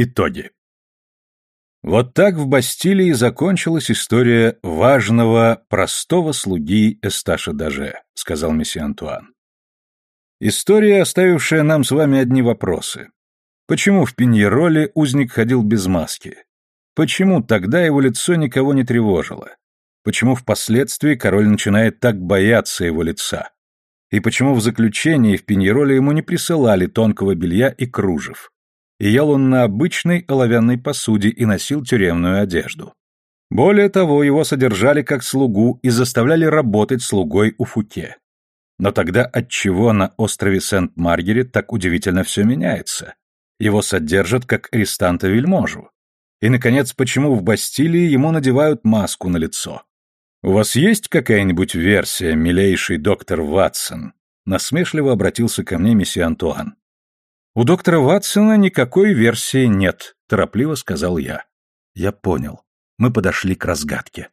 Итоги. Вот так в Бастилии закончилась история важного, простого слуги Эсташа Даже, сказал месье Антуан. История, оставившая нам с вами одни вопросы. Почему в Пиньероле узник ходил без маски? Почему тогда его лицо никого не тревожило? Почему впоследствии король начинает так бояться его лица? И почему в заключении в Пиньероле ему не присылали тонкого белья и кружев? Ел он на обычной оловянной посуде и носил тюремную одежду. Более того, его содержали как слугу и заставляли работать слугой у Фуке. Но тогда отчего на острове Сент-Маргерет так удивительно все меняется? Его содержат как арестанта-вельможу. И, наконец, почему в Бастилии ему надевают маску на лицо? «У вас есть какая-нибудь версия, милейший доктор Ватсон?» Насмешливо обратился ко мне месье Антуан. «У доктора Ватсона никакой версии нет», — торопливо сказал я. Я понял. Мы подошли к разгадке.